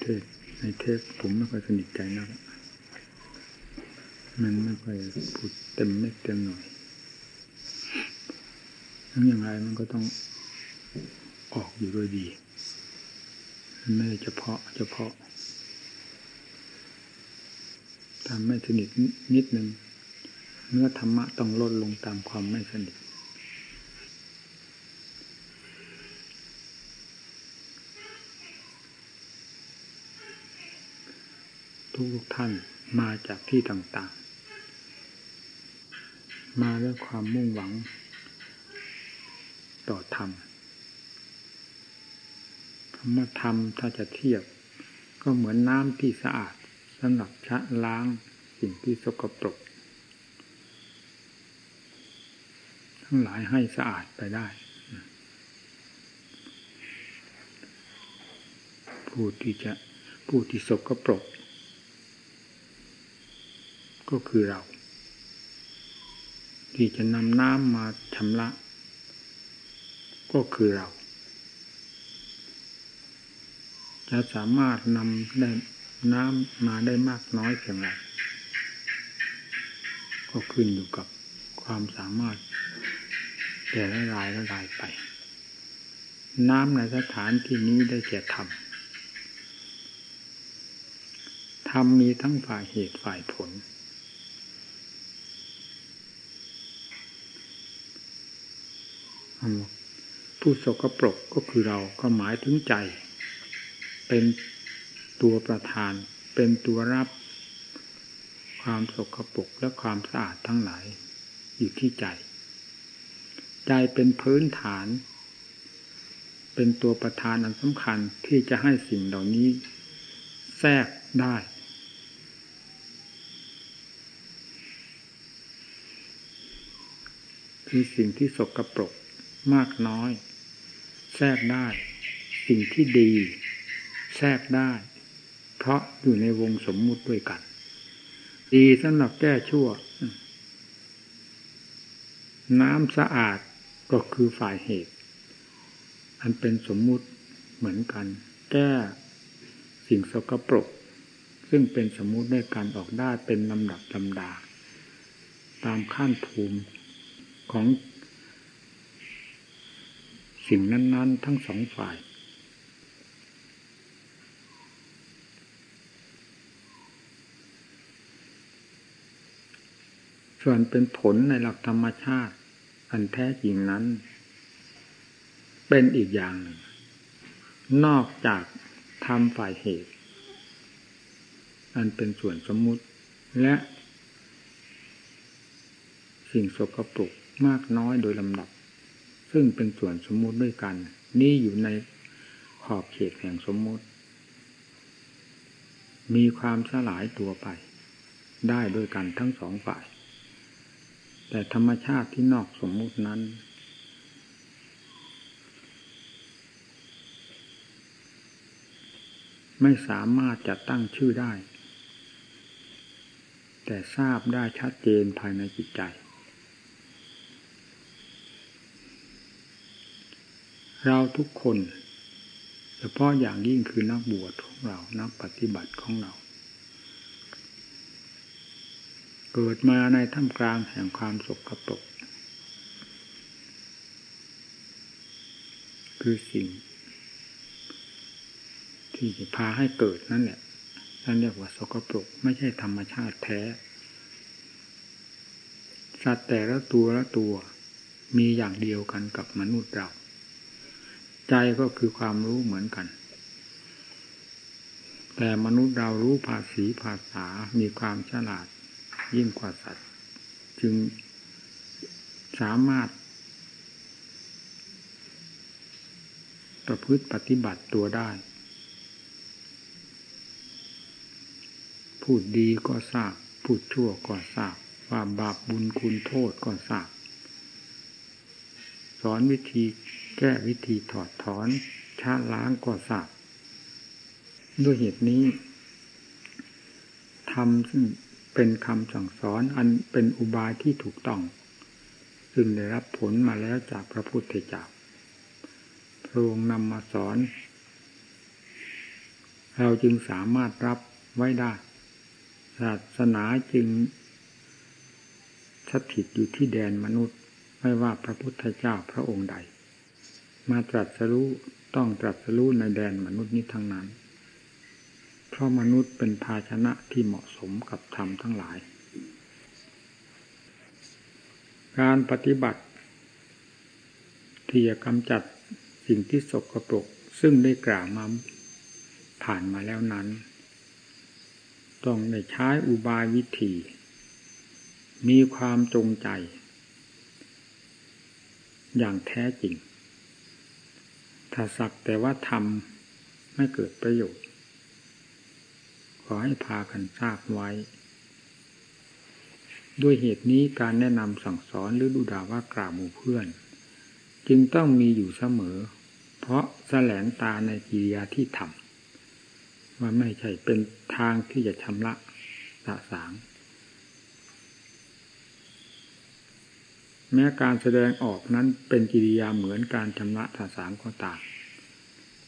เทศในเทศผมไม่ค่อยสนิทใจนักมันไม่ค่อยพูดเต็มเม็ดเต็มหน่อยทั้งอย่างไรมันก็ต้องออกอยู่ด้วยดีไม่ได้เฉพาะเฉพาะทำไม่สนิทนิดนึงเนื้อธรรมะต้องลดลงตามความไม่สนิท ทุกท่านมาจากที่ต่างๆ มาด้วยความมุ่งหวัง ต่อธรรมคำว่าธรรมถ้าจะเทียบ ก็เหมือนน้ำที่สะอาดสำหรับชะล้างสิ่งที่สกปรก ทั้งหลายให้สะอาดไปได้ผู้ที่จะผู้ที่สกปรก ก็คือเรา ที่จะนำน้ำมาชำระ ก็คือเรา จะสามารถนำได้น้ำมาได้มากน้อยเพียงไรก็ขึ้นอยู่กับความสามารถ แต่ละรายละรายไป น้ำในสถานที่นี้ได้แก่ธรรมธรรมมีทั้งฝ่ายเหตุฝ่ายผล ผู้สกปรกก็คือเราก็หมายถึงใจ เป็นตัวประธาน เป็นตัวรับความสกปรกและความสะอาดทั้งหลาย อยู่ที่ใจ ใจเป็นพื้นฐาน เป็นตัวประธานอันสำคัญที่จะให้สิ่งเหล่านี้แทรกได้คือสิ่งที่สกปรก มากน้อย แทรกได้ สิ่งที่ดี แทรกได้ เพราะอยู่ในวงสมมุติด้วยกัน ดีสำหรับแก้ชั่ว น้ำสะอาดก็คือฝ่ายเหตุ อันเป็นสมมุติเหมือนกัน แก้สิ่งสกปรก ซึ่งเป็นสมมุติด้วยการออกได้เป็นลำดับลำดา ตามขั้นภูมิของ สิ่งนั้น ๆ ทั้งสองฝ่าย ส่วนเป็นผลในหลักธรรมชาติ อันแท้จริงนั้น เป็นอีกอย่างหนึ่ง นอกจากทำฝ่ายเหตุ อันเป็นส่วนสมมุติและสิ่งสกปรกมากน้อยโดยลำดับ ซึ่งเป็นส่วนสมมุติด้วยกัน นี่อยู่ในขอบเขตแห่งสมมุติ มีความสลายตัวไป ได้ด้วยกันทั้งสองฝ่าย แต่ธรรมชาติที่นอกสมมุตินั้น ไม่สามารถจะตั้งชื่อได้ แต่ทราบได้ชัดเจนภายในจิตใจ เราทุกคนเฉพาะอย่างยิ่งคือนักบวชของเรา นักปฏิบัติของเรา เกิดมาในท่ามกลางแห่งความสกปรกคือสิ่ง ที่จะพาให้เกิดนั่นแหละนั่นเรียกว่าสกปรกไม่ใช่ธรรมชาติแท้ สัตว์แต่ละตัวละตัว มีอย่างเดียวกันกับมนุษย์เรา ใจก็คือความรู้เหมือนกัน แต่มนุษย์เรารู้ภาษีภาษา มีความฉลาดยิ่งกว่าสัตว์ จึงสามารถ ประพฤติปฏิบัติตัวได้ พูดดีก็ทราบ พูดชั่วก็ทราบ ว่าบาปบุญคุณโทษก็ทราบ สอนวิธี แก้วิธีถอดถอนชาล้างก็ทราบด้วยเหตุนี้ทำซึ่งเป็นคำสั่งสอนอันเป็นอุบายที่ถูกต้อง ซึ่งได้รับผลมาแล้วจากพระพุทธเจ้าพระองค์นำมาสอน เราจึงสามารถรับไว้ได้ศาสนาจึงสถิตอยู่ที่แดนมนุษย์ ไม่ว่าพระพุทธเจ้าพระองค์ใด มาตรัสรู้ต้องตรัสรู้ในแดนมนุษย์นี้ทั้งนั้น เพราะมนุษย์เป็นภาชนะที่เหมาะสมกับธรรมทั้งหลาย การปฏิบัติที่จะกำจัดสิ่งที่สกปรกซึ่งได้กล่าวมาผ่านมาแล้วนั้น ต้องได้ใช้อุบายวิธี มีความจงใจ อย่างแท้จริง ถ้าสักแต่ว่าทำไม่เกิดประโยชน์ ขอให้พากันทราบไว้ ด้วยเหตุนี้การแนะนำสั่งสอนหรือดูด่าว่ากล่าวหมู่เพื่อน จึงต้องมีอยู่เสมอ เพราะแสลงตาในกิริยาที่ทำว่าไม่ใช่เป็นทางที่จะชำระสะสาง แม้การแสดงออกนั้นเป็นกิริยาเหมือนการชำระสะสางก็ตาม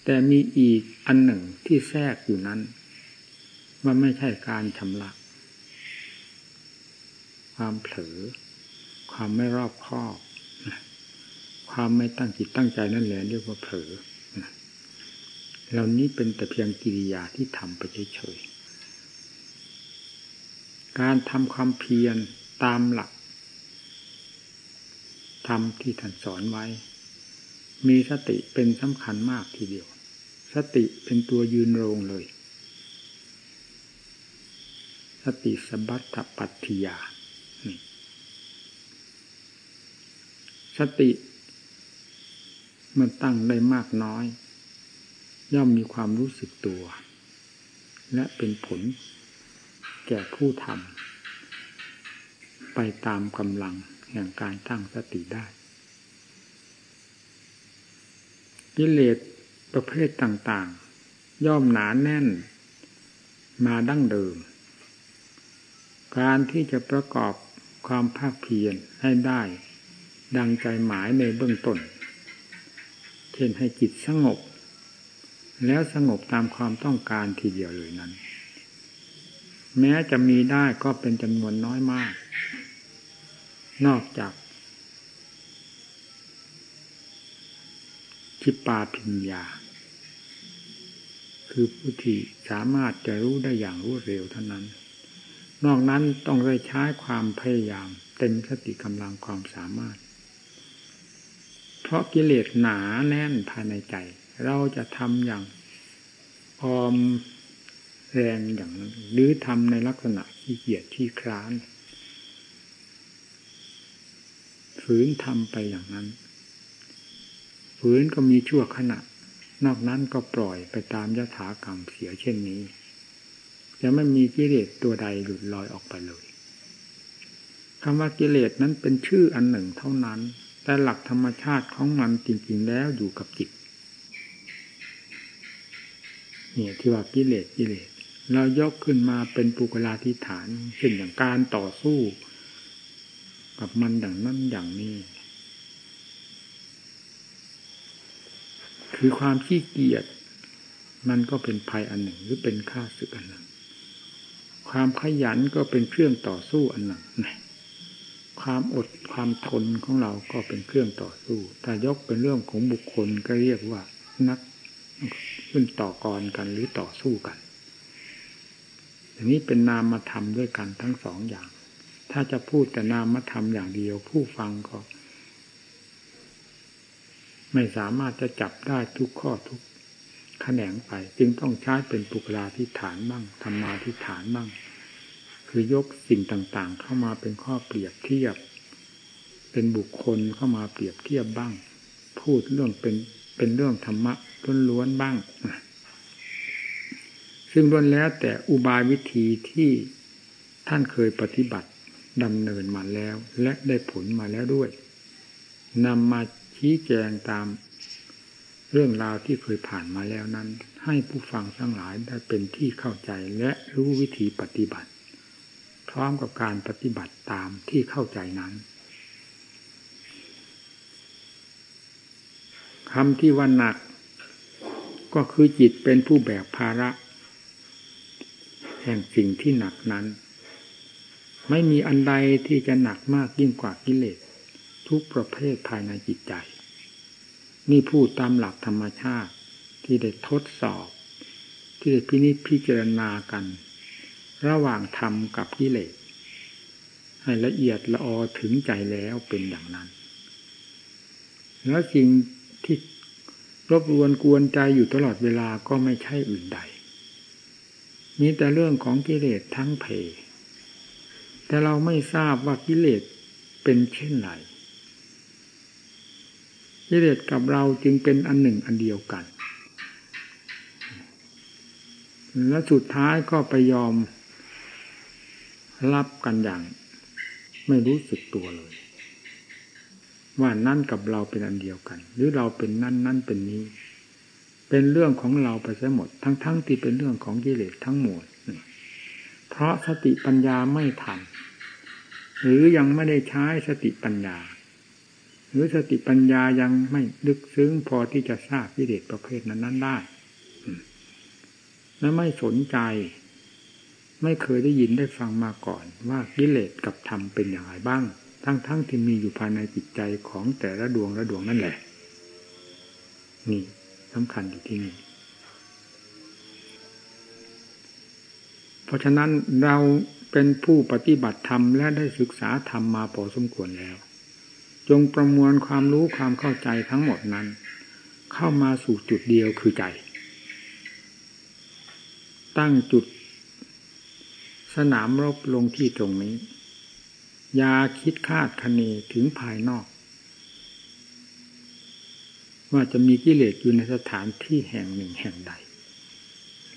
แต่มีอีกอันหนึ่งที่แทรกอยู่นั้นว่าไม่ใช่การชำระความเผลอ ความไม่รอบคอบ ความไม่ตั้งจิตตั้งใจนั่นแหละเรียกว่าเผลอเหล่านี้เป็นแต่เพียงกิริยาที่ทำไปเฉยๆการทำความเพียรตามหลัก ทำที่ท่านสอนไว้ มีสติเป็นสำคัญมากทีเดียว สติเป็นตัวยืนโรงเลย สติสบัตถปัตติยา สติมันตั้งได้มากน้อย ย่อมมีความรู้สึกตัว และเป็นผลแก่ผู้ทำไปตามกำลัง แห่งการตั้งสติได้ กิเลสประเภทต่างๆ ย่อมหนานแน่นมาดั้งเดิม การที่จะประกอบความภาคเพียรให้ได้ ดังใจหมายในเบื้องต้น เช่นให้จิตสงบ แล้วสงบตามความต้องการทีเดียวเลยนั้น แม้จะมีได้ก็เป็นจำนวนน้อยมาก นอกจากชิปาพิญญา คือผู้ที่สามารถจะรู้ได้อย่างรวดเร็วเท่านั้น นอกนั้นต้องได้ใช้ความพยายามเต็มสติกำลังความสามารถ เพราะกิเลสหนาแน่นภายในใจ เราจะทำอย่างออมแรงอย่างนั้นหรือทำในลักษณะขี้เกียจขี้คร้าน ฝืนทำไปอย่างนั้น ฝืนก็มีชั่วขณะ นอกนั้นก็ปล่อยไปตามยถากรรมเสียเช่นนี้ จะไม่มีกิเลสตัวใดหลุดลอยออกไปเลยคำว่ากิเลสนั้นเป็นชื่ออันหนึ่งเท่านั้น แต่หลักธรรมชาติของมันจริง ๆ แล้วอยู่กับจิตเนี่ยที่ว่ากิเลสกิเลสเรายกขึ้นมาเป็นปุกลาธิฐานเช่นอย่างการต่อสู้ กับมันอย่างนั้นอย่างนี้ คือความขี้เกียจมันก็เป็นภัยอันหนึ่ง หรือเป็นค่าศึกอันหนึ่ง ความขยันก็เป็นเครื่องต่อสู้อันหนึ่งความอดความทนของเราก็เป็นเครื่องต่อสู้ ถ้ายกเป็นเรื่องของบุคคลก็เรียกว่านักขึ้นต่อกรกันหรือต่อสู้กันอย่างนี้เป็นนามธรรมด้วยกันทั้งสองอย่าง ถ้าจะพูดแต่นามธรรมอย่างเดียว ผู้ฟังก็ ไม่สามารถจะจับได้ทุกข้อทุกแขนงไป จึงต้องใช้เป็นปุกลาธิฐานบ้างธรรมาธิฐานบ้าง คือยกสิ่งต่างๆ เข้ามาเป็นข้อเปรียบเทียบ เป็นบุคคลเข้ามาเปรียบเทียบบ้าง พูดเรื่องเป็นเป็นเรื่องธรรมะล้วนๆบ้างซึ่งล้วนแล้วแต่อุบายวิธีที่ท่านเคยปฏิบัติ ดำเนินมาแล้ว และได้ผลมาแล้วด้วยนำมาชี้แจงตามเรื่องราวที่เคยผ่านมาแล้วนั้น ให้ผู้ฟังทั้งหลายได้เป็นที่เข้าใจและรู้วิธีปฏิบัติ พร้อมกับการปฏิบัติตามที่เข้าใจนั้นคำที่ว่าหนัก ก็คือจิตเป็นผู้แบกภาระ แห่งสิ่งที่หนักนั้น ไม่มีอันใดที่จะหนักมากยิ่งกว่ากิเลส ทุกประเภทภายในจิตใจ นี่พูดตามหลักธรรมชาติที่ได้ทดสอบ ที่ได้พินิจพิจารณากัน ระหว่างธรรมกับกิเลส ให้ละเอียดละออถึงใจแล้วเป็นอย่างนั้น แล้วสิ่งที่รบรวนกวนใจอยู่ตลอดเวลาก็ไม่ใช่อื่นใดมีแต่เรื่องของกิเลสทั้งเพ แต่เราไม่ทราบว่ากิเลสเป็นเช่นไรกิเลสกับเราจึงเป็นอันหนึ่งอันเดียวกัน และสุดท้ายก็ไปยอมรับกันอย่าง ไม่รู้สึกตัวเลย ว่านั่นกับเราเป็นอันเดียวกัน หรือเราเป็นนั่นนั่นเป็นนี้ เป็นเรื่องของเราไปซะหมด ทั้งๆทที่เป็นเรื่องของกิเลสทั้งหมด เพราะสติปัญญาไม่ทัน หรือยังไม่ได้ใช้สติปัญญา หรือสติปัญญายังไม่ลึกซึ้งพอที่จะทราบกิเลสประเภทนั้นนั้นได้ และไม่สนใจ ไม่เคยได้ยินได้ฟังมาก่อน ว่ากิเลสกับธรรมเป็นอย่างไรบ้าง ทั้งๆทที่มีอยู่ภายในจิตใจของแต่ละดวงละดวงนั่นแหละ นี่สำคัญอยู่ที่นี่ เพราะฉะนั้นเราเป็นผู้ปฏิบัติธรรมและได้ศึกษาธรรมมาพอสมควรแล้ว จงประมวลความรู้ความเข้าใจทั้งหมดนั้น เข้ามาสู่จุดเดียวคือใจ ตั้งจุด สนามรบลงที่ตรงนี้ ยาคิดคาดคะเนถึงภายนอก ว่าจะมีกิเลสอยู่ในสถานที่แห่งหนึ่งแห่งใด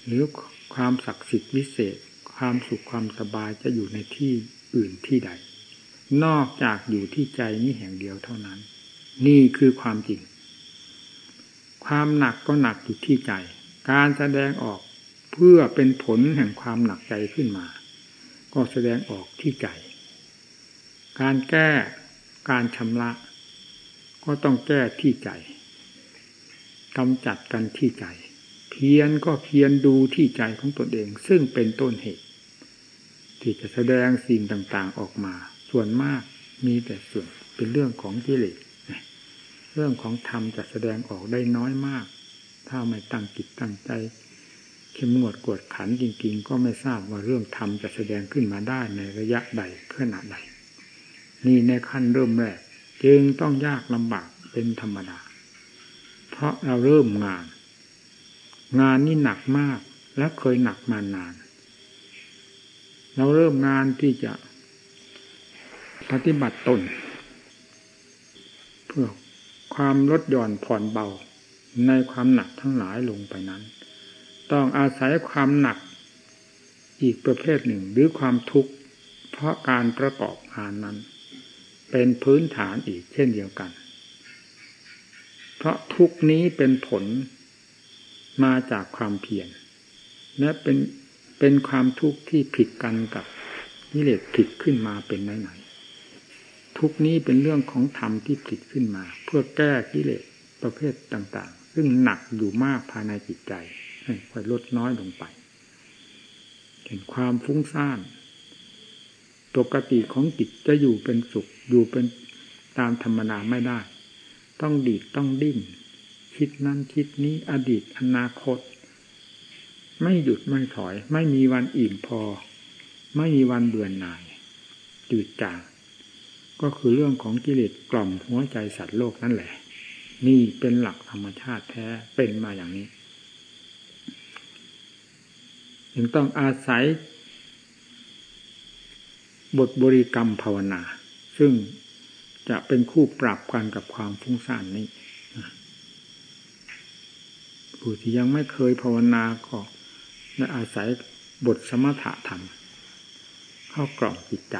หรือ ความศักดิ์สิทธิ์วิเศษ ความสุขความสบายจะอยู่ในที่อื่นที่ใด นอกจากอยู่ที่ใจนี้แห่งเดียวเท่านั้น นี่คือความจริง ความหนักก็หนักอยู่ที่ใจ การแสดงออกเพื่อเป็นผลแห่งความหนักใจขึ้นมา ก็แสดงออกที่ใจ การแก้การชำระ ก็ต้องแก้ที่ใจกำจัดกันที่ใจ เพียนก็เพียนดูที่ใจของตนเอง ซึ่งเป็นต้นเหตุ ที่จะแสดงสิ่งต่างๆออกมา ส่วนมากมีแต่ส่วนเป็นเรื่องของกิเลสเรื่องของธรรมจะแสดงออกได้น้อยมาก ถ้าไม่ตั้งจิตตั้งใจเข้มงวดกวดขันจริง ๆ ก็ไม่ทราบว่าเรื่องธรรมจะแสดงขึ้นมาได้ในระยะใดขนาดใด นี่ในขั้นเริ่มแรกจึงต้องยากลำบากเป็นธรรมดา เพราะเราเริ่มงาน งานนี่หนักมากและเคยหนักมานาน เราเริ่มงานที่จะปฏิบัติตน เพื่อความลดหย่อนผ่อนเบาในความหนักทั้งหลายลงไปนั้น ต้องอาศัยความหนักอีกประเภทหนึ่งหรือความทุกข์เพราะการประกอบงานนั้น เป็นพื้นฐานอีกเช่นเดียวกัน เพราะทุกนี้เป็นผล มาจากความเพียรและเป็นเป็นความทุกข์ที่ผิดกันกับนิเลศผิดขึ้นมาเป็นไหนๆทุกนี้เป็นเรื่องของธรรมที่ผิดขึ้นมา เพื่อแก้กิเลสประเภทต่างๆ ซึ่งหนักอยู่มากภายในจิตใจค่อยลดน้อยลงไปเห็นความฟุ้งซ่านปกติของจิตจะอยู่เป็นสุขอยู่เป็นตามธรรมนาไม่ได้ ต้องดีดต้องดิ้น คิดนั้นคิดนี้อดีตอนาคต ไม่หยุดไม่ถอย ไม่มีวันอิ่มพอ ไม่มีวันเบื่อหน่ายจืดจางก็คือเรื่องของกิเลสกล่อมหัวใจสัตว์โลกนั่นแหละ นี่เป็นหลักธรรมชาติแท้เป็นมาอย่างนี้ยังต้องอาศัย บทบริกรรมภาวนา ซึ่งจะเป็นคู่ปรับกันกับความฟุ้งซ่านนี้ ผู้ที่ยังไม่เคยภาวนาก็ได้อาศัยบทสมถะธรรม เข้ากล่องจิตใจ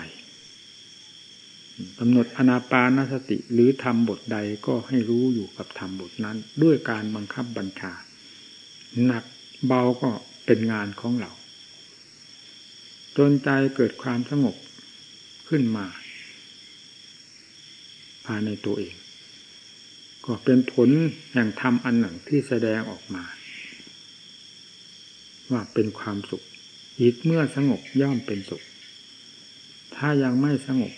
กำหนดอนาปานสติหรือทำบทใดก็ให้รู้อยู่กับทำบทนั้น ด้วยการบังคับบัญชา หนักเบาก็เป็นงานของเรา จนใจเกิดความสงบขึ้นมาภายในตัวเอง ก็เป็นผลแห่งธรรมอันหนึ่งที่แสดงออกมา ว่าเป็นความสุขจิตเมื่อสงบย่อมเป็นสุข ถ้ายังไม่สงบ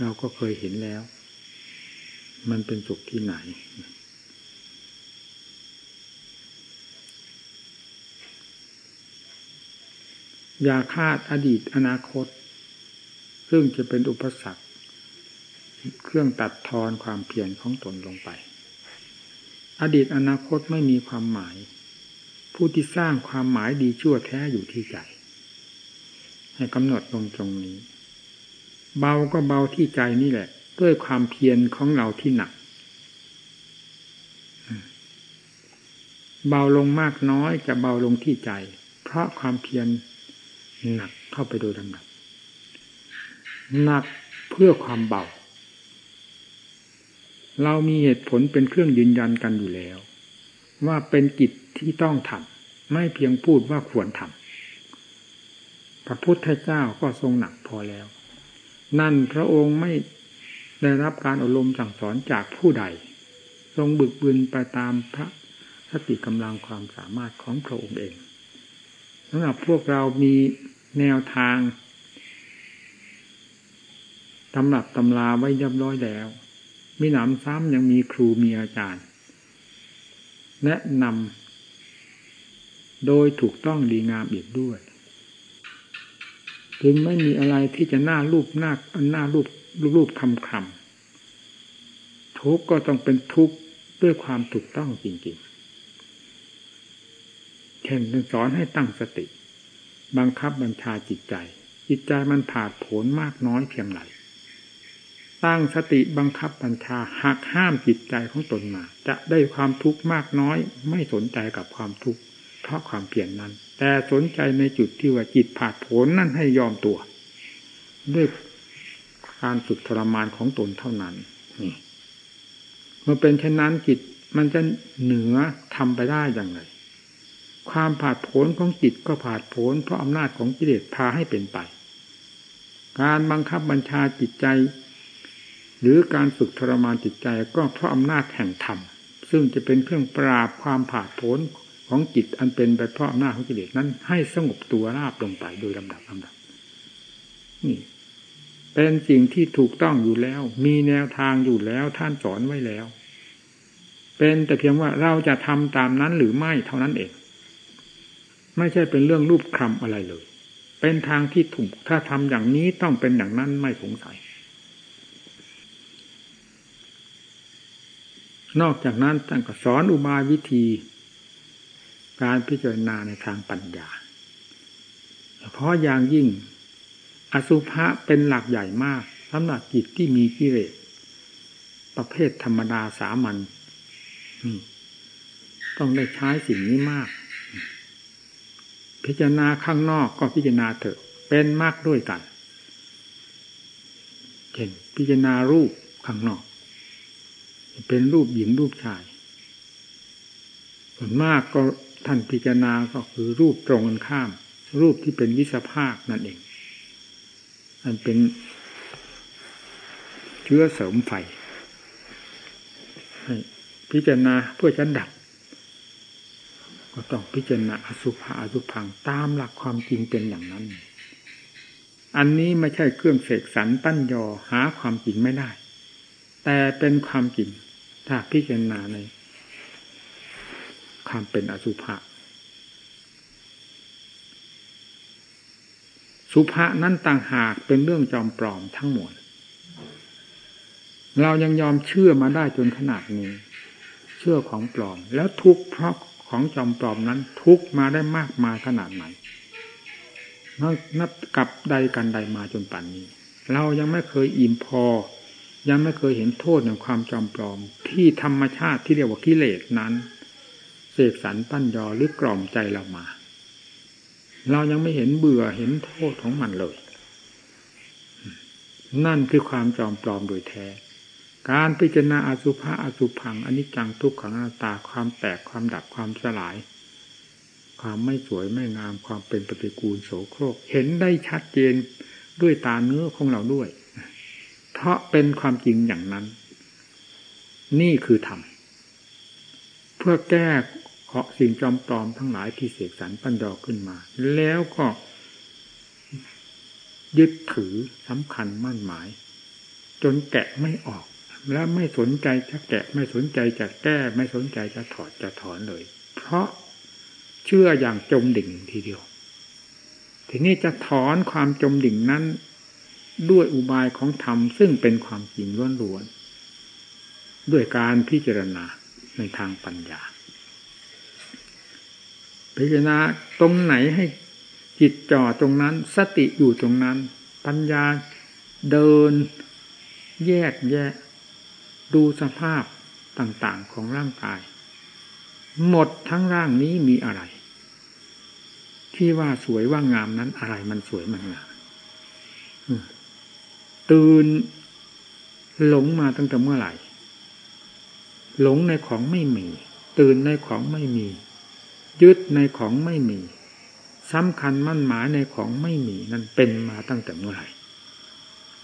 เราก็เคยเห็นแล้ว มันเป็นสุขที่ไหน อย่าคาดอดีตอนาคต ซึ่งจะเป็นอุปสรรค เครื่องตัดทอนความเพียรของตนลงไป อดีตอนาคตไม่มีความหมาย ผู้ที่สร้างความหมายดีชั่วแท้อยู่ที่ใจให้กำหนดลงตรงนี้ เบาก็เบาที่ใจนี่แหละ ด้วยความเพียรของเราที่หนัก เบาลงมากน้อยจะเบาลงที่ใจ เพราะความเพียรหนักเข้าไปโดยลำดับหนักเพื่อความเบา เรามีเหตุผลเป็นเครื่องยืนยันกันอยู่แล้ว ว่าเป็นกิจที่ต้องทำไม่เพียงพูดว่าควรทำพระพุทธเจ้าก็ทรงหนักพอแล้ว นั่นพระองค์ไม่ได้รับการอบรมสั่งสอนจากผู้ใด ทรงบึกบืนไปตามพระสติกำลังความสามารถของพระองค์เองสำหรับพวกเรามีแนวทางตำรับตำราไว้เรียบร้อยแล้ว มีหนำซ้ำยังมีครูมีอาจารย์ แนะนำโดยถูกต้องดีงามอีกด้วย จึงไม่มีอะไรที่จะหน้ารูปหน้าหน้ารูปรูปคำคำทุกก็ต้องเป็นทุกข์ด้วยความถูกต้องจริงๆเช่นสอนให้ตั้งสติ บังคับบัญชาจิตใจ จิตใจมันผาดผลมากน้อยเพียงไร ตั้งสติบังคับบัญชาหักห้ามจิตใจของตนมา จะได้ความทุกข์มากน้อย ไม่สนใจกับความทุกข์เพราะความเปลี่ยนนั้น แต่สนใจในจุดที่ว่าจิตผาดผลนั่นให้ยอมตัว ด้วยการฝึกทรมานของตนเท่านั้นนี่เมื่อเป็นเช่นนั้นจิตมันจะเหนือทำไปได้อย่างไรความผาดโผนของจิตก็ผาดโผนเพราะอำนาจของกิเลสพาให้เป็นไป การบังคับบัญชาจิตใจ หรือการฝึกทรมานจิตใจก็เพราะอำนาจแห่งธรรมซึ่งจะเป็นเครื่องปราบความผาดโผนของจิตอันเป็นไปเพราะอำนาจของกิเลสนั้น ให้สงบตัวราบลงไปโดยลำดับลำดับ นี่ เป็นสิ่งที่ถูกต้องอยู่แล้ว มีแนวทางอยู่แล้วท่านสอนไว้แล้ว เป็นแต่เพียงว่าเราจะทำตามนั้นหรือไม่เท่านั้นเอง ไม่ใช่เป็นเรื่องรูปคำอะไรเลย เป็นทางที่ถูกถ้าทำอย่างนี้ต้องเป็นอย่างนั้นไม่สงสัย นอกจากนั้นท่านก็สอนอุบายวิธี การพิจารณาในทางปัญญา เพราะอย่างยิ่ง อสุภะเป็นหลักใหญ่มากสำหรับจิตที่มีกิเลสประเภทธรรมดาสามัญต้องได้ใช้สิ่งนี้มาก พิจารณาข้างนอกก็พิจารณาเถอะ เป็นมากด้วยกันเช่นพิจารณารูปข้างนอก เป็นรูปหญิงรูปชาย ส่วนมากก็ท่านพิจารณาก็คือรูปตรงกันข้าม รูปที่เป็นวิสภาคนั่นเอง อันเป็นเชื้อเสริมไฟพิจารณาเพื่อจะดับ ก็ต้องพิจารณาอสุภะอสุพังตามหลักความจริงเป็นอย่างนั้น อันนี้ไม่ใช่เครื่องเสกสรรปั้นยอหาความจริงไม่ได้ แต่เป็นความจริงถ้าพิจารณาใน ความเป็นอสุภะสุภะนั้นต่างหากเป็นเรื่องจอมปลอมทั้งหมด เรายังยอมเชื่อมาได้จนขนาดนี้ เชื่อของปลอม แล้วทุกเพราะของจอมปลอมนั้น ทุกมาได้มากมายขนาดไหนนับกับใดกันใดมาจนป่านนี้ เรายังไม่เคยอิ่มพอ ยังไม่เคยเห็นโทษในความจอมปลอม ที่ธรรมชาติที่เรียกว่ากิเลสนั้นเสกสรรปั้นยอหรือกล่อมใจเรามา เรายังไม่เห็นเบื่อเห็นโทษของมันเลย นั่นคือความจอมปลอมโดยแท้ การพิจารณาอสุภะอสุพังอนิจจังทุกขังอนัตตาความแตกความดับความสลาย ความไม่สวยไม่งามความเป็นปฏิกูลโสโครก เห็นได้ชัดเจนด้วยตาเนื้อของเราด้วย เพราะเป็นความจริงอย่างนั้น นี่คือธรรมเพื่อแก้เคาะสิ่งจอมปลอมทั้งหลายที่เสกสรรปั้นดอขึ้นมา แล้วก็ยึดถือสำคัญมั่นหมาย จนแกะไม่ออก และไม่สนใจจะแกะไม่สนใจจะแก้ไม่สนใจจะถอดจะถอนเลย เพราะเชื่ออย่างจมดิ่งทีเดียว ทีนี้จะถอนความจมดิ่งนั้น ด้วยอุบายของธรรมซึ่งเป็นความจริงล้วนๆด้วยการพิจารณาในทางปัญญา พิจารณาตรงไหนให้จิตจ่อตรงนั้น สติอยู่ตรงนั้น ปัญญาเดิน แยกแยะ ดูสภาพต่างๆของร่างกาย หมดทั้งร่างนี้มีอะไร ที่ว่าสวยว่างามนั้นอะไรมันสวยมันงาม ตื่นหลงมาตั้งแต่เมื่อไหร่ หลงในของไม่มี ตื่นในของไม่มี ยึดในของไม่มีสำคัญมั่นหมายในของไม่มีนั่นเป็นมาตั้งแต่เมื่อไหร่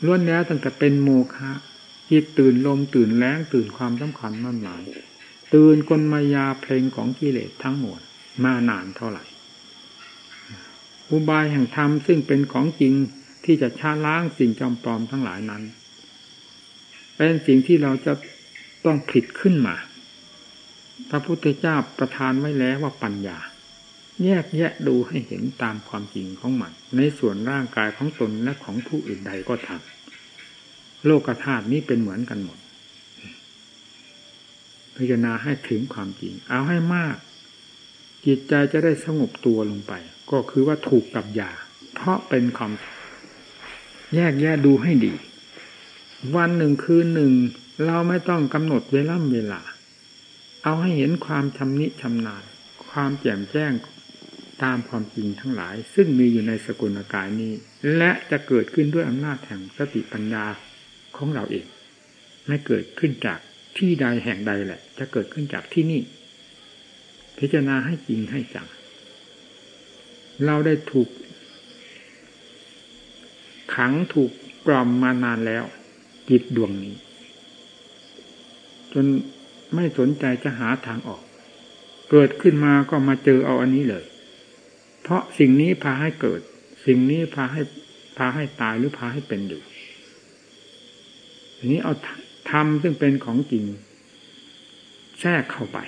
ล้วนแล้วตั้งแต่เป็นโมฆะจิตตื่นลมตื่นแรงตื่นความสำคัญมั่นหมาย ตื่นกลมายาเพลงของกิเลสทั้งหมดมานานเท่าไหร่อุบายแห่งธรรมซึ่งเป็นของจริง ที่จะชาล้างสิ่งจอมปลอมทั้งหลายนั้น เป็นสิ่งที่เราจะต้องผิดขึ้นมา พระพุทธเจ้าประทานไว้แล้วว่าปัญญา แยกแยะดูให้เห็นตามความจริงของมัน ในส่วนร่างกายของตนและของผู้อื่นใดก็ทำโลกธาตุนี้เป็นเหมือนกันหมด พิจารณาให้ถึงความจริง เอาให้มาก จิตใจจะได้สงบตัวลงไป ก็คือว่าถูกกับยา เพราะเป็นความ แยกแยะดูให้ดี วันหนึ่งคืนหนึ่ง เราไม่ต้องกำหนดเวลาเวลา เอาให้เห็นความชำนิชำนาญ ความแจ่มแจ้งตามความจริงทั้งหลาย ซึ่งมีอยู่ในสกุลกายนี้ และจะเกิดขึ้นด้วยอำนาจแห่งสติปัญญาของเราเอง ไม่เกิดขึ้นจากที่ใดแห่งใดแหละ จะเกิดขึ้นจากที่นี่ พิจารณาให้จริงให้จังเราได้ถูก ขังถูกกล่อมมานานแล้ว จิตดวงนี้ จนไม่สนใจจะหาทางออก เกิดขึ้นมาก็มาเจอเอาอันนี้เลย เพราะสิ่งนี้พาให้เกิด สิ่งนี้พาให้พาให้ตายหรือพาให้เป็นอยู่ทีนี้เอาธรรมซึ่งเป็นของจริง แทรกเข้าไป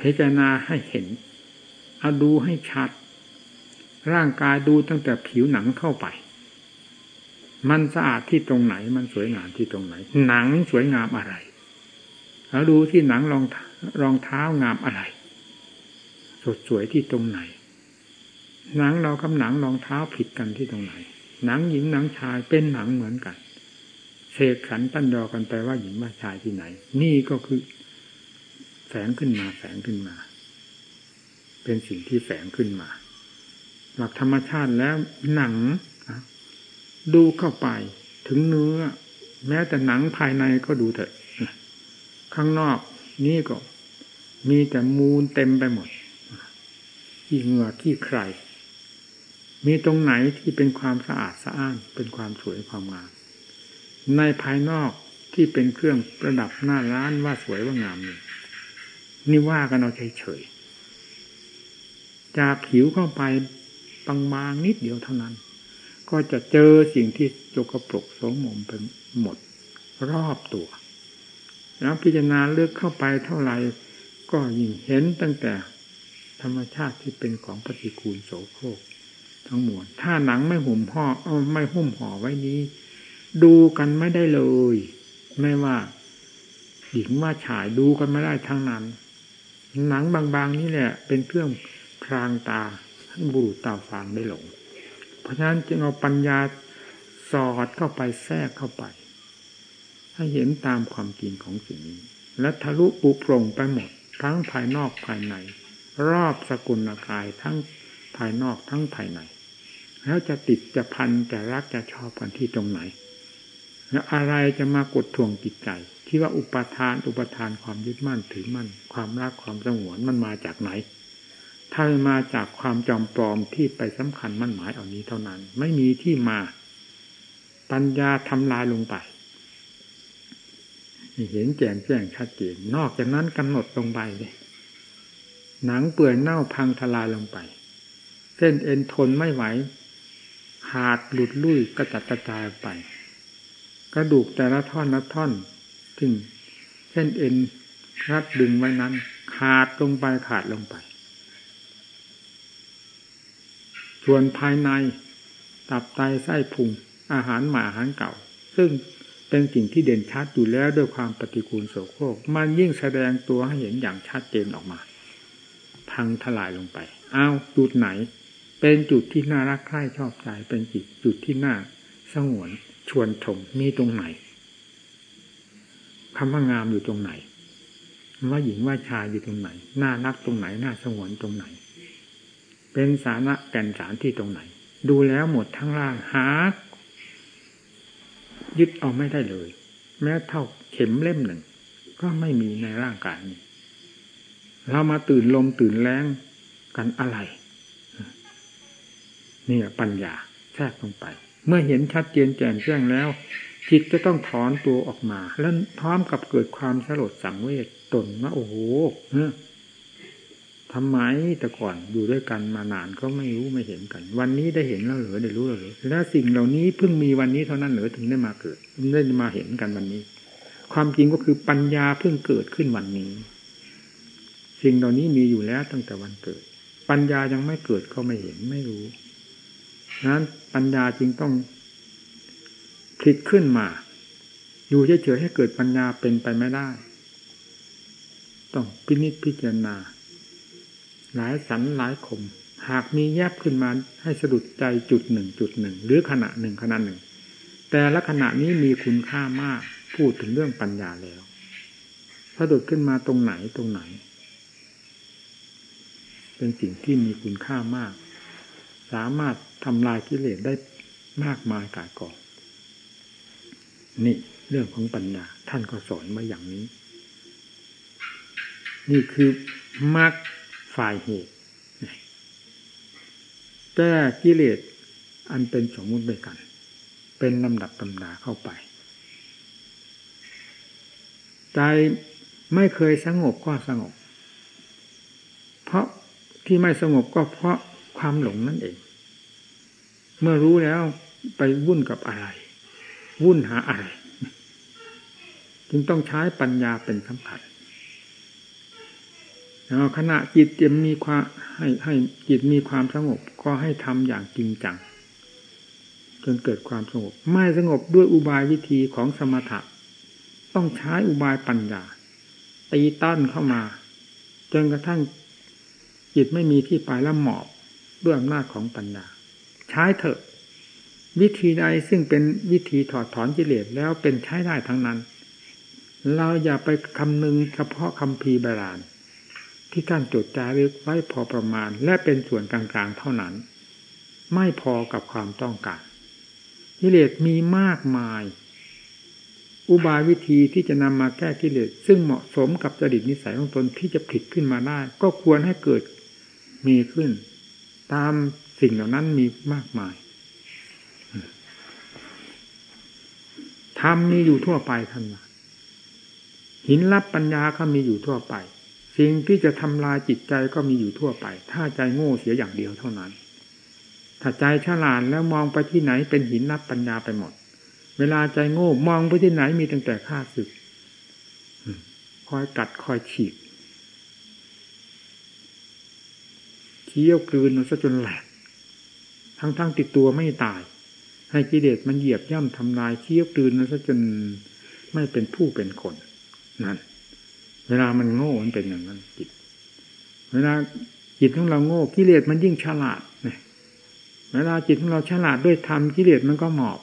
พิจารณาให้เห็นเอาดูให้ชัด ร่างกายดูตั้งแต่ผิวหนังเข้าไป มันสะอาดที่ตรงไหน มันสวยงามที่ตรงไหน หนังสวยงามอะไรแล้วดูที่หนังรองรองเท้างามอะไร สดสวยที่ตรงไหน หนังเรากับหนังรองเท้าผิดกันที่ตรงไหน หนังหญิงหนังชายเป็นหนังเหมือนกันเสกขันตั้นดอกันไปว่าหญิงว่าชายที่ไหน นี่ก็คือ แฝงขึ้นมาแฝงขึ้นมา เป็นสิ่งที่แฝงขึ้นมา หลักธรรมชาติแล้วหนัง ดูเข้าไป ถึงเนื้อ แม้แต่หนังภายในก็ดูเถอะ ข้างนอกนี่ก็ มีแต่มูลเต็มไปหมดขี้เหงื่อขี้ใคร มีตรงไหนที่เป็นความสะอาดสะอ้าน เป็นความสวยความงาม ในภายนอกที่เป็นเครื่องประดับหน้าร้านว่าสวยว่างามนี่นี่ว่ากันเอาเฉยๆจากผิวเข้าไปบางๆนิดเดียวเท่านั้น ก็จะเจอสิ่งที่จกกระปรกโสมมเป็นหมดรอบตัว แล้วพิจารณาเลือกเข้าไปเท่าไหร่ก็ยิ่งเห็นตั้งแต่ธรรมชาติที่เป็นของปฏิกูลโสโครกทั้งมวลถ้าหนังไม่ห่มห่อไม่หุ้มห่อไว้นี้ ดูกันไม่ได้เลย ไม่ว่าหญิงว่าฉายดูกันไม่ได้ทั้งนั้น หนังบางๆนี่แหละเป็นเครื่องพรางตาให้บุรุษตาฟางได้หลง เพราะฉะนั้นจึงเอาปัญญาสอดเข้าไปแทรกเข้าไป ให้เห็นตามความจริงของสิ่งนี้ และทะลุปุโปร่งไปหมด ทั้งภายนอกภายใน รอบสกุลกายทั้งภายนอกทั้งภายใน แล้วจะติดจะพันจะรักจะชอบกันที่ตรงไหน แล้วอะไรจะมากดทวงจิตใจ ที่ว่าอุปทานอุปทานความยึดมั่นถือมั่น ความรักความสงวนมันมาจากไหน ถ้ามาจากความจอมปลอมที่ไปสำคัญมั่นหมายเอานี้เท่านั้น ไม่มีที่มาปัญญาทำลายลงไปเห็นแจ่มแจ้งชัดเจนนอกจากนั้นกำหนดลงไปเลยหนังเปื่อยเน่าพังทลายลงไป เส้นเอ็นทนไม่ไหวขาดหลุดลุ่ยกระจัดกระจายไป กระดูกแต่ละท่อนละท่อน ถึงเส้นเอ็นรัดดึงไว้นั้น ขาดลงไปขาดลงไป ส่วนภายในตับไตไส้พุงอาหารหมาอาหารเก่า ซึ่งเป็นสิ่งที่เด่นชัดอยู่แล้วด้วยความปฏิกูลโสโครกมันยิ่งแสดงตัวให้เห็นอย่างชัดเจนออกมา พังทลายลงไปอ้าวจุดไหน เป็นจุดที่น่ารักใคร่ชอบใจเป็นจิตจุดที่น่าสงวนชวนชมมีตรงไหนคำว่างามอยู่ตรงไหนว่าหญิงว่าชายอยู่ตรงไหนน่ารักตรงไหนน่าสงวนตรงไหน เป็นสาระแก่นสารที่ตรงไหน ดูแล้วหมดทั้งล่างหายึดเอาไม่ได้เลย แม้เท่าเข็มเล่มหนึ่ง ก็ไม่มีในร่างกายนี้เรามาตื่นลมตื่นแรงกันอะไรนี่ปัญญาแทรกลงไป เมื่อเห็นชัดเจนแจ่มแจ้งแล้ว จิตจะต้องถอนตัวออกมา แล้วพร้อมกับเกิดความสลดสังเวชตนว่าโอ้โห ทำไมแต่ก่อนอยู่ด้วยกันมานานก็ไม่รู้ไม่เห็นกัน วันนี้ได้เห็นแล้วเหรอได้รู้แล้วเหรอแล้วสิ่งเหล่านี้เพิ่งมีวันนี้เท่านั้นเหรอถึงได้มาเกิดได้มาเห็นกันวันนี้ ความจริงก็คือปัญญาเพิ่งเกิดขึ้นวันนี้ สิ่งเหล่านี้มีอยู่แล้วตั้งแต่วันเกิด ปัญญายังไม่เกิดก็ไม่เห็นไม่รู้นั้นปัญญาจึงต้องพลิกขึ้นมาอยู่เฉยๆให้เกิดปัญญาเป็นไปไม่ได้ ต้องพินิจพิจารณา หลายสันหลายคม หากมีแยบขึ้นมาให้สะดุดใจจุดหนึ่งจุดหนึ่ง หรือขณะหนึ่งขณะหนึ่ง แต่ละขณะนี้มีคุณค่ามากพูดถึงเรื่องปัญญาแล้วสะดุดขึ้นมาตรงไหนตรงไหน เป็นสิ่งที่มีคุณค่ามาก สามารถทำลายกิเลสได้มากมายกายกองนี่เรื่องของปัญญา ท่านก็สอนมาอย่างนี้ นี่คือมรรค ฝ่ายเหตุแก้กิเลสอันเป็นสมมุติด้วยกัน เป็นลำดับตำดาเข้าไป ใจไม่เคยสงบก็สงบ เพราะที่ไม่สงบก็เพราะความหลงนั่นเอง เมื่อรู้แล้วไปวุ่นกับอะไร วุ่นหาอะไร จึงต้องใช้ปัญญาเป็นสำคัญ ขณะจิตจะมีความให้ให้จิตมีความสงบก็ให้ทำอย่างจริงจังจนเกิดความสงบ ไม่สงบด้วยอุบายวิธีของสมถะ ต้องใช้อุบายปัญญา ตีต้นเข้ามา จนกระทั่งจิตไม่มีที่ไปแล้วหมอบด้วยอำนาจของปัญญา ใช้เถอะ วิธีใดซึ่งเป็นวิธีถอดถอนกิเลสแล้วเป็นใช้ได้ทั้งนั้น เราอย่าไปคำนึงเฉพาะคำพีบาลาน ที่ท่านจดจารึกไว้พอประมาณ และเป็นส่วนกลางๆเท่านั้น ไม่พอกับความต้องการกิเลสมีมากมาย อุบายวิธีที่จะนำมาแก้กิเลสซึ่งเหมาะสมกับจริตนิสัยของตนที่จะผิดขึ้นมาได้ ก็ควรให้เกิดมีขึ้น ตามสิ่งเหล่านั้นมีมากมายธรรมมีอยู่ทั่วไปท่านหินรับปัญญาก็มีอยู่ทั่วไป สิ่งที่จะทำลายจิตใจก็มีอยู่ทั่วไป ถ้าใจโง่เสียอย่างเดียวเท่านั้น ถ้าใจฉลาดแล้วมองไปที่ไหนเป็นหินนับปัญญาไปหมด เวลาใจโง่มองไปที่ไหนมีตั้งแต่ข้าศึกคอยกัดคอยฉีกเคี้ยวกลืนซะจนแหลกทั้งๆทติดตัวไม่ตาย ให้กิเลสมันเหยียบย่ำทำลายเคี้ยวกลืนซะจนไม่เป็นผู้เป็นคนนั่น เวลามันโง่มันเป็นอย่างนั้นจิต เวลาจิตของเราโง่กิเลสมันยิ่งฉลาดเนี่ยเวลาจิตของเราฉลาดด้วยธรรมกิเลสมันก็หมอบ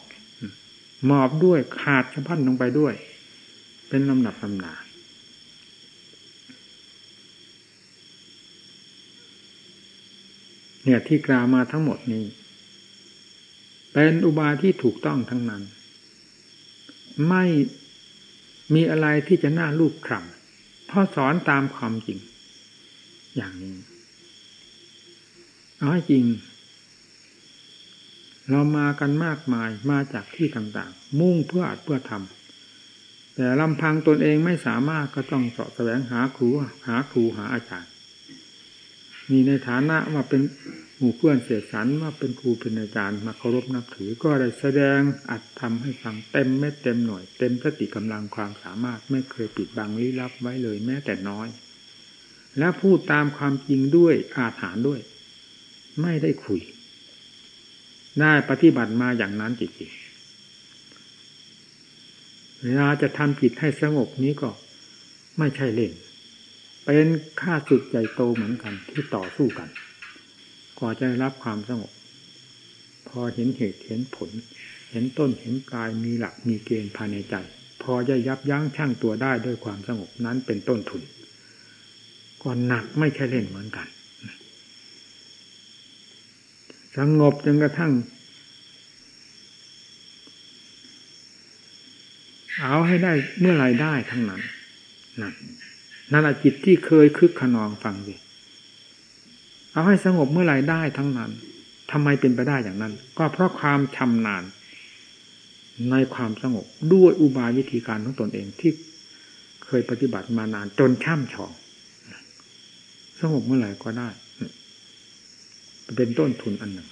หมอบด้วยขาดสะพันลงไปด้วย เป็นลำดับลำนาเนี่ยที่กล่าวมาทั้งหมดนี้ เป็นอุบายที่ถูกต้องทั้งนั้น ไม่มีอะไรที่จะน่าลูกคร่ำ พราะสอนตามความจริง อย่างนี้เอาให้จริง เรามากันมากมายมาจากที่ต่างๆ มุ่งเพื่ออัดเพื่อทำแต่ลำพังตนเองไม่สามารถก็ต้องสอบแสวงหาครูหาครูหาอาจารย์มีในฐานะว่าเป็น หมู่เพื่อนเสียสันว่าเป็นครูเป็นอาจารย์มาเคารพนับถือก็ได้แสดงอัดทำให้ฟังเต็มเม็ดเต็มหน่วย เต็มสติกำลังความสามารถไม่เคยปิดบังลี้ลับไว้เลยแม้แต่น้อย และพูดตามความจริงด้วยอาถานด้วย ไม่ได้คุยได้ปฏิบัติมาอย่างนั้นจริงๆเวลาจะทำจิตให้สงบนี้ก็ไม่ใช่เล่นเป็นค่าสุดใหญ่โตเหมือนกันที่ต่อสู้กัน ว่าจะได้รับความสงบ พอเห็นเหตุเห็นผล เห็นต้นเห็นปลายมีหลักมีเกณฑ์ภายในใจ พอจะยับยั้งชั่งตัวได้ด้วยความสงบนั้นเป็นต้นทุนก็หนักไม่ใช่เล่นเหมือนกันสงบจนกระทั่ง เอาให้ได้เมื่อไรได้ทั้งนั้นนั่นนั่นแหละจิตที่เคยคึกขนองฟังดิ เอาให้สงบเมื่อไรได้ทั้งนั้นทำไมเป็นไปได้อย่างนั้น ก็เพราะความชำนาญ ในความสงบด้วยอุบายวิธีการของตนเองที่เคยปฏิบัติมานานจนช่ำชองสงบเมื่อไหร่ก็ได้ เป็นต้นทุนอันหนึ่ง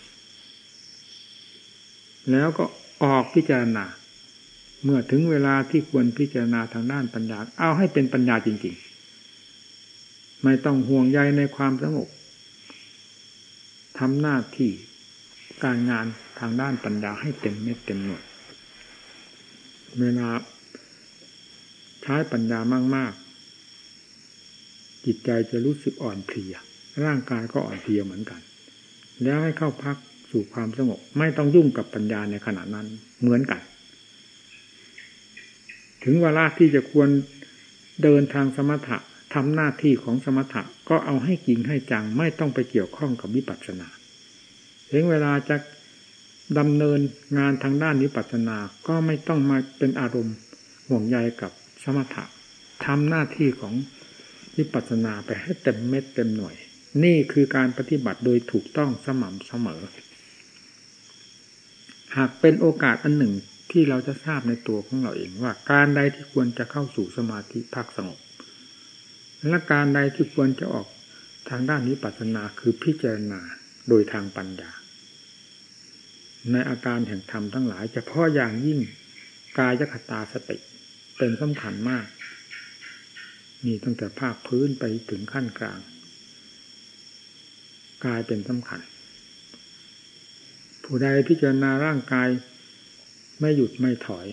แล้วก็ออกพิจารณา เมื่อถึงเวลาที่ควรพิจารณาทางด้านปัญญา เอาให้เป็นปัญญาจริง ๆ ไม่ต้องห่วงใยในความสงบ ทำหน้าที่การงานทางด้านปัญญาให้เต็มเม็ดเต็มหน่วยเวลาใช้ปัญญามาก ๆ จิตใจจะรู้สึกอ่อนเพลีย ร่างกายก็อ่อนเพลียเหมือนกัน แล้วให้เข้าพักสู่ความสงบ ไม่ต้องยุ่งกับปัญญาในขณะนั้นเหมือนกัน ถึงเวลาที่จะควรเดินทางสมถะ ทำหน้าที่ของสมถะก็เอาให้จริงให้จังไม่ต้องไปเกี่ยวข้องกับวิปัสสนาถึงเวลาจะดำเนินงานทางด้านวิปัสสนาก็ไม่ต้องมาเป็นอารมณ์ห่วงใยกับสมถะทำหน้าที่ของวิปัสสนาไปให้เต็มเม็ดเต็มหน่วย นี่คือการปฏิบัติโดยถูกต้องสม่ำเสมอ หากเป็นโอกาสอันหนึ่งที่เราจะทราบในตัวของเราเองว่า การใดที่ควรจะเข้าสู่สมาธิพักสงบ และการใดที่ควรจะออกทางด้านนี้ปัสนาคือพิจารณาโดยทางปัญญา ในอาการแห่งธรรมทั้งหลายเฉพาะอย่างยิ่งกายคตาสติเป็นสำคัญมากมีตั้งแต่ภาคพื้นไปถึงขั้นกลาง กายเป็นสำคัญ ผู้ใดพิจารณาร่างกายไม่หยุดไม่ถอย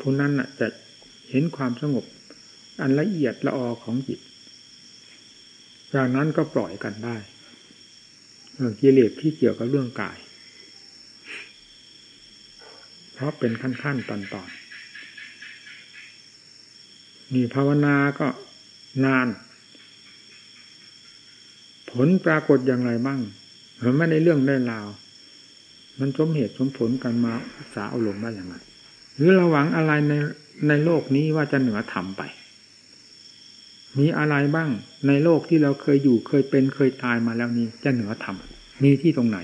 ผู้นั้นจะเห็นความสงบ อันละเอียดละออของจิต จากนั้นก็ปล่อยกันได้เรื่องกิเลสที่เกี่ยวกับเรื่องกาย เพราะเป็นขั้นขั้นตอนตอนมีภาวนาก็นาน ผลปรากฏอย่างไรบ้างเหมือนไม่ในเรื่องได้ราว มันสมเหตุสมผลกันมาสาเอาลงได้อย่างไรหรือเราหวังอะไรในในโลกนี้ว่าจะเหนือธรรมไป มีอะไรบ้างในโลกที่เราเคยอยู่เคยเป็นเคยตายมาแล้วนี้จะเหนือธรรมมีที่ตรงไหน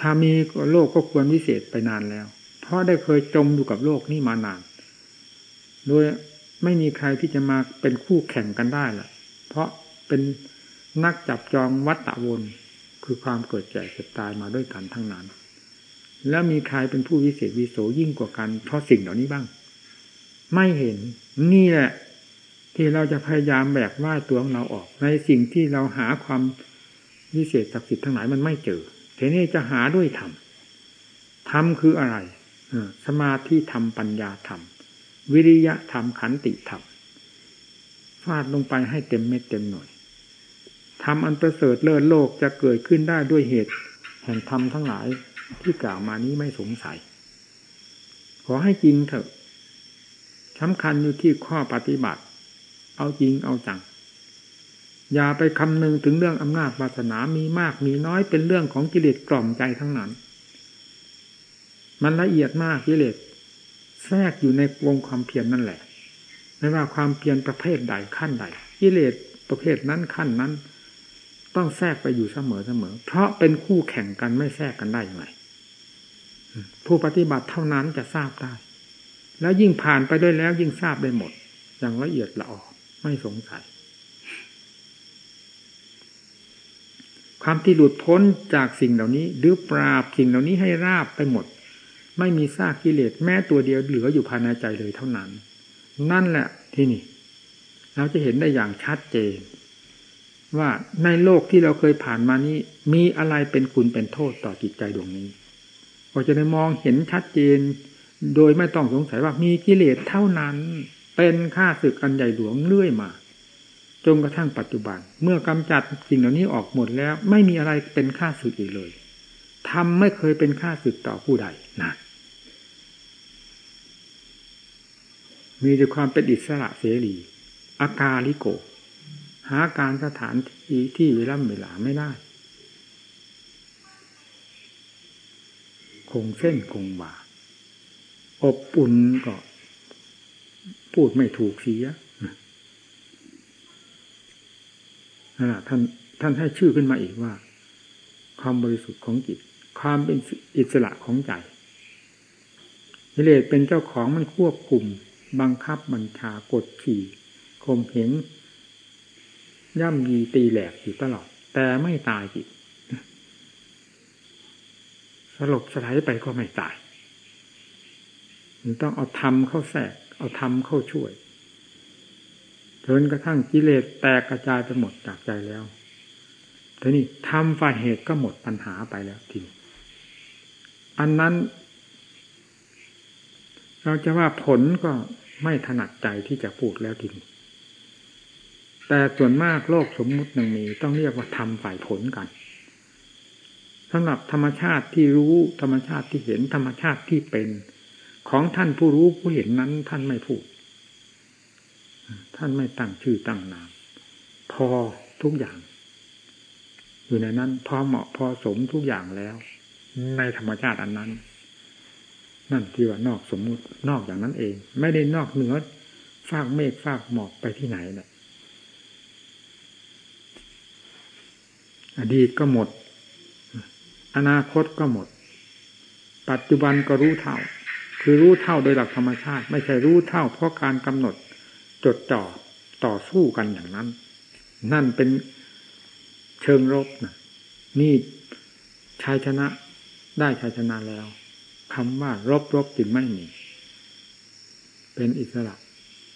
ถ้ามีโลกก็ควรวิเศษไปนานแล้ว เพราะได้เคยจมอยู่กับโลกนี้มานาน โดยไม่มีใครที่จะมาเป็นคู่แข่งกันได้ล่ะ เพราะเป็นนักจับจองวัตตะวนคือความเกิดแก่เจ็บตายมาด้วยกันทั้งนั้น แล้วมีใครเป็นผู้วิเศษวิโสยิ่งกว่ากันเพราะสิ่งเหล่านี้บ้าง ไม่เห็นนี่แหละ ที่เราจะพยายามแบกว่าตัวของเราออก ในสิ่งที่เราหาความวิเศษศักดิ์สิทธิ์ทั้งหลายมันไม่เจอทีนี้จะหาด้วยธรรมธรรมคืออะไรสมาธิธรรมปัญญาธรรม วิริยะธรรมขันติธรรมฟาดลงไปให้เต็มเม็ดเต็มหน่วยธรรมอันประเสริฐเลิศโลกจะเกิดขึ้นได้ด้วยเหตุ แห่งธรรมทั้งหลายที่กล่าวมานี้ไม่สงสัย ขอให้จริงเถอะสำคัญอยู่ที่ข้อปฏิบัติ เอาจริงเอาจัง อย่าไปคำนึงถึงเรื่องอำนาจวาสนามีมากมีน้อยเป็นเรื่องของกิเลสกล่อมใจทั้งนั้น มันละเอียดมากกิเลสแทรกอยู่ในวงความเพียรนนั่นแหละ ไม่ว่าความเพียรประเภทใดขั้นใดกิเลสประเภทนั้นขั้นนั้น ต้องแทรกไปอยู่เสมอเสมอ เพราะเป็นคู่แข่งกันไม่แทรกกันได้อย่างไรผู้ปฏิบัติเท่านั้นจะทราบได้ แล้วยิ่งผ่านไปด้วยแล้วยิ่งทราบได้หมด อย่างละเอียดละออ ไม่สงสัย ความที่หลุดพ้นจากสิ่งเหล่านี้ หรือปราบสิ่งเหล่านี้ให้ราบไปหมด ไม่มีซากกิเลสแม้ตัวเดียวเหลืออยู่ภายในใจเลยเท่านั้น นั่นแหละที่นี่ เราจะเห็นได้อย่างชัดเจน ว่าในโลกที่เราเคยผ่านมานี้ มีอะไรเป็นคุณเป็นโทษต่อจิตใจดวงนี้เราจะได้มองเห็นชัดเจน โดยไม่ต้องสงสัยว่ามีกิเลสเท่านั้น เป็นค่าศึกอันใหญ่หลวงเรื่อยมาจนกระทั่งปัจจุบัน เมื่อกำจัดสิ่งเหล่านี้ออกหมดแล้ว ไม่มีอะไรเป็นค่าศึกอีกเลยทำไม่เคยเป็นค่าศึกต่อผู้ใดนะมีแต่ความเป็นอิสระเสรีอากาลิโก หาการสถานที่ที่เวลาเวลาไม่ได้คงเส้นคงบาอบอุ่นก็ พูดไม่ถูกเสียนั่นแหละท่านท่านให้ชื่อขึ้นมาอีกว่า ความบริสุทธิ์ของจิต ความเป็นอิสระของใจกิเลสเป็นเจ้าของมันควบคุม บังคับบัญชากดขี่ข่มเหงย่ำยีตีแหลกอยู่ตลอด แต่ไม่ตายจิตสลบสลายไปก็ไม่ตาย มันต้องเอาธรรมเข้าแทรก เอาธรรมเข้าช่วยจนกระทั่งกิเลสแตกกระจายไปหมดจากใจแล้วทีนี้ทำฝ่ายเหตุก็หมดปัญหาไปแล้วทีอันนั้น เราจะว่าผลก็ไม่ถนัดใจที่จะพูดแล้วทีนี้แต่ส่วนมากโลกสมมุติยังมีต้องเรียกว่าทำฝ่ายผลกันสำหรับธรรมชาติที่รู้ธรรมชาติที่เห็นธรรมชาติที่เป็น ของท่านผู้รู้ผู้เห็นนั้น ท่านไม่พูด ท่านไม่ตั้งชื่อตั้งนาม พอทุกอย่าง อยู่ในนั้น พอเหมาะพอสมทุกอย่างแล้ว ในธรรมชาติอันนั้น นั่นที่ว่านอกสมมุตินอกอย่างนั้นเอง ไม่ได้นอกเหนือฟากเมฆฟากหมอกไปที่ไหนเนี่ยอดีตก็หมด อนาคตก็หมด ปัจจุบันก็รู้เท่า คือรู้เท่าโดยหลักธรรมชาติ ไม่ใช่รู้เท่าเพราะการกำหนดจดจ่อต่อสู้กันอย่างนั้น นั่นเป็นเชิงรบนะนี่ชัยชนะได้ชัยชนะแล้วคำว่ารบรบจึงไม่มี เป็นอิสระ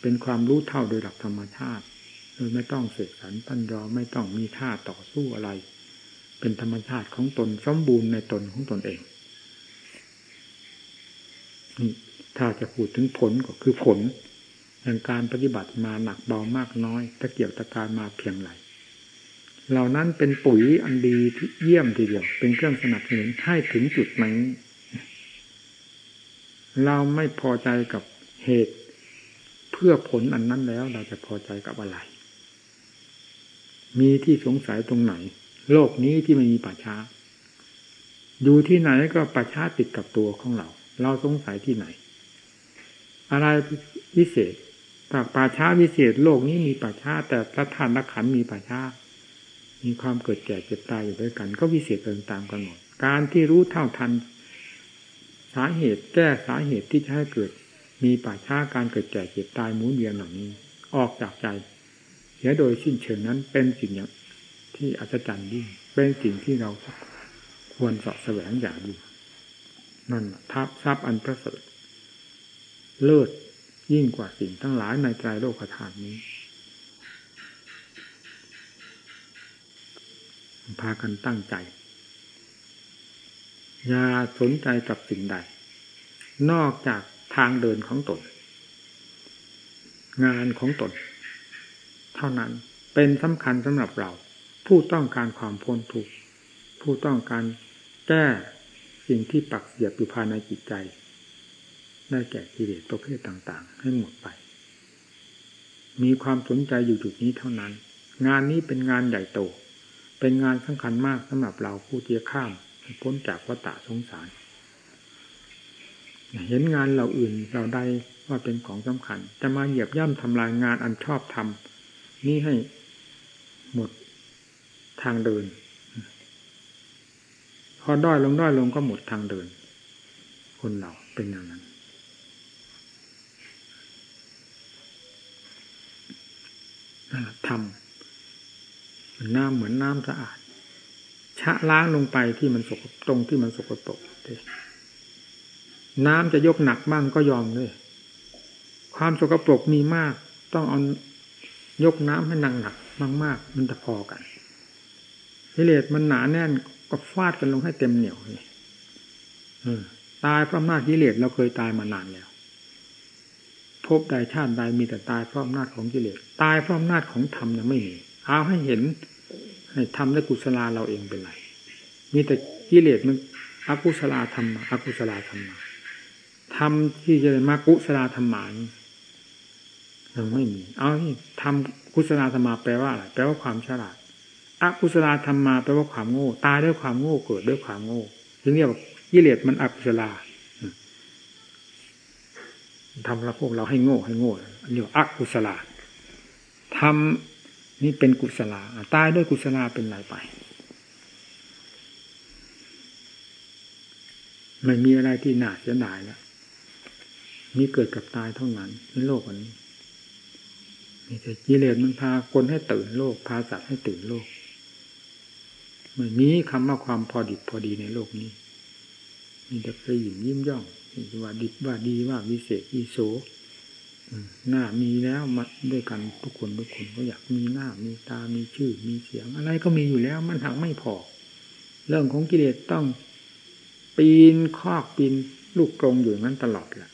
เป็นความรู้เท่าโดยหลักธรรมชาติ โดยไม่ต้องเสกสรรปั้นยอไม่ต้องมีท่าต่อสู้อะไร เป็นธรรมชาติของตนสมบูรณ์ในตนของตนเอง นี่ถ้าจะพูดถึงผลก็คือผลแห่งการปฏิบัติมาหนักเบามากน้อยตะเกียบตะการมาเพียงไรเหล่านั้นเป็นปุ๋ยอันดีที่เยี่ยมทีเดียวเป็นเครื่องสนับสนุนให้ถึงจุดนี้เราไม่พอใจกับเหตุ เพื่อผลอันนั้นแล้ว เราจะพอใจกับอะไร มีที่สงสัยตรงไหน โลกนี้ที่ไม่มีป่าช้า อยู่ที่ไหนก็ป่าช้าติดกับตัวของเรา เราสงสัยที่ไหน อะไรพิเศษจากป่าช้าวิเศษโลกนี้มีป่าช้า แต่พระทานละขันมีป่าช้า มีความเกิดแก่เจ็บตายอยู่ด้วยกัน ก็วิเศษเติมตามกันหมดการที่รู้เท่าทัน สาเหตุแก้สาเหตุที่จะให้เกิด มีป่าช้าการเกิดแก่เจ็บตายหมุนเวียนเหล่านี้ ออกจากใจเสียโดยสิ้นเชิงนั้นเป็นสิ่งอย่างที่อัศจรรย์ยิ่งเป็นสิ่งที่เราควรสาะแสวงอย่างยิ่ง นั่นทับทรัพย์อันประเสริฐเลิศยิ่งกว่าสิ่งทั้งหลายในใจโลกธาตุนี้ พากันตั้งใจ อย่าสนใจกับสิ่งใด นอกจากทางเดินของตน งานของตน เท่านั้นเป็นสำคัญสำหรับเรา ผู้ต้องการความพ้นทุกข์ผู้ต้องการแก้ สิ่งที่ปักเสียบอยู่ภายในจิตใจ ได้แก่กิเลสประเภทต่าง ๆ ให้หมดไป มีความสนใจอยู่จุดนี้เท่านั้น งานนี้เป็นงานใหญ่โต เป็นงานสำคัญมากสำหรับเราผู้เจียข้ามพ้นจากวัฏสงสาร เห็นงานเราอื่นเราใดว่าเป็นของสำคัญ จะมาเหยียบย่ำทำลายงานอันชอบทำนี่ให้หมดทางเดิน อด้อยลงด้อยลงก็หมดทางเดิน คนเราเป็นอย่างนั้นทำน้ำเหมือนน้ำสะอาด ชะล้างลงไปที่มันสกตรงที่มันสกปรกน้ำจะยกหนักบ้างก็ยอมเลยความสกปรกมีมาก ต้องเอายกน้ำให้หนักหนักมาก ๆ มันจะพอกันกิเลสมันหนาแน่น ก็ฟาดกันลงให้เต็มเหนียวนี่ตายเพราะอำนาจกิเลสเราเคยตายมานานแล้ว พบใดชาติใดมีแต่ตายเพราะอำนาจของกิเลสตายเพราะอำนาจของธรรมยังไม่มีเอาให้เห็น ให้ทำและกุศลาเราเองเป็นไรมีแต่กิเลสมันอกุศลาธรรมอกุศลาธรรมทำที่จะมากุศลาธรรมานยังไม่มี เอาที่ทำกุศลาธรรมาแปลว่าอะไรแปลว่าความฉลาด อกุศลธรรมมาแปลว่าความโง่ ตายด้วยความโง่เกิดด้วยความโง่ถึงเรียกว่ากิเลสมันอกุศลาทำเราพวกเราให้โง่ให้โง่อันนี้อกุศลาทำนี่เป็นกุศลาตายด้วยกุศลาเป็นไรไป ไม่มีอะไรที่หนาเสียดายแล้วมีเกิดกับตายเท่านั้นในโลกวันนี้มีแต่กิเลสมันพาคนให้ตื่นโลก พาสัตว์ให้ตื่นโลก ไม่มีคำว่าความพอดิบพอดีในโลกนี้ มีแต่เคยหยิมยิ้มย่องว่าดิบว่าดีว่าวิเศษวิโสหน้ามีแล้วมาด้วยกันทุกคนทุกคนก็อยากมีหน้ามีตามีชื่อมีเสียง อะไรก็มีอยู่แล้วมันหักไม่พอ เรื่องของกิเลสต้องปีนคอกปีนลูกกรงอยู่นั้นตลอดแหละ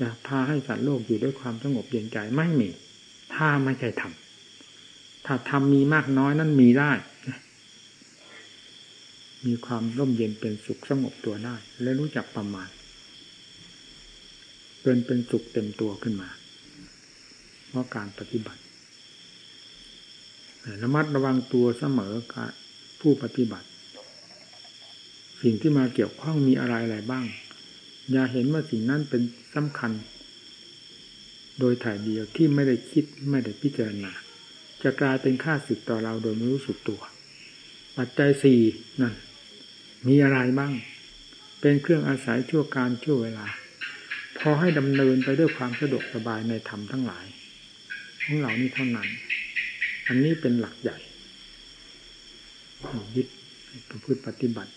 จะพาให้สัตว์โลกอยู่ด้วยความสงบเย็นใจไม่มี ถ้าไม่ใช่ทำถ้าทำมีมากน้อยนั้นมีได้ มีความร่มเย็นเป็นสุขสงบตัวได้ และรู้จักประมาณเป็นเป็นสุขเต็มตัวขึ้นมา เพราะการปฏิบัติระมัดระวังตัวเสมอกับผู้ปฏิบัติ สิ่งที่มาเกี่ยวข้องมีอะไรอะไรบ้าง อย่าเห็นว่าสิ่งนั้นเป็นสำคัญ โดยถ่ายเดียวที่ไม่ได้คิดไม่ได้พิจารณาจะกลายเป็นค่าสึกต่อเราโดยไม่รู้สึกตัว ปัจจัยสี่นั่น มีอะไรบ้าง เป็นเครื่องอาศัยชั่วการชั่วเวลา พอให้ดำเนินไปด้วยความสะดวกสบายในธรรมทั้งหลายของเหล่านี้เท่านั้น อันนี้เป็นหลักใหญ่ยึดประพฤติปฏิบัติ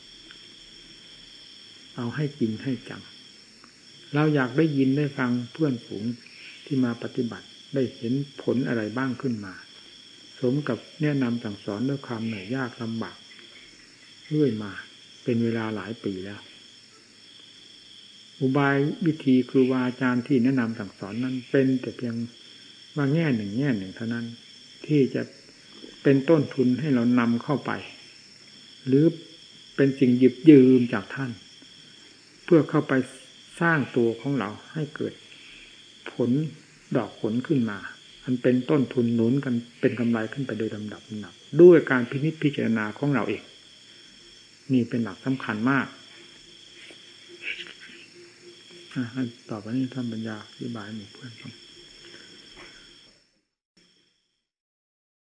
เอาให้จริงให้จัง เราอยากได้ยินได้ฟังเพื่อนฝูงที่มาปฏิบัติได้เห็นผลอะไรบ้างขึ้นมา สมกับแนะนำสั่งสอนด้วยความเหนื่อยยากลำบากเรื่อยมา เป็นเวลาหลายปีแล้ว อุบายวิธีครูบาอาจารย์ที่แนะนำสั่งสอนนั้นเป็นแต่เพียงว่าแง่หนึ่งแง่หนึ่งเท่านั้น ที่จะเป็นต้นทุนให้เรานำเข้าไป หรือเป็นสิ่งหยิบยืมจากท่าน เพื่อเข้าไปสร้างตัวของเราให้เกิดผลดอกผลขึ้นมามันเป็นต้นทุนหนุนกันเป็นกำไรขึ้นไปโดยลำดับลำดับด้วยการพินิจพิจารณาของเราเอง นี่เป็นหลักสำคัญมากต่อไปนี้ท่านปัญญาอธิบายหมู่เพื่อนฟัง